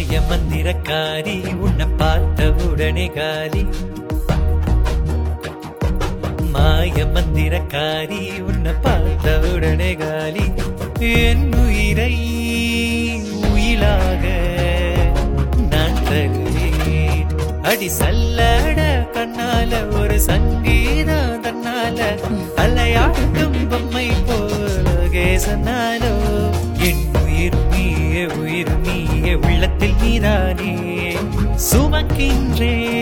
மாய மந்திரக்காரி உன்னை பார்த்த உடனே காலி. மாய மந்திரக்காரி உன்னை பார்த்த உடனே காலி. என் உயிரை உயிலாக நான் தருவேன். அடி சல்லட கண்ணால ஒரு சங்கீதம் தன்னால. அலையாட்டும் பொம்மை போலகே கேசனாலோ என் உள்ளத்தில் நீதானே சுமக்கின்றேன்.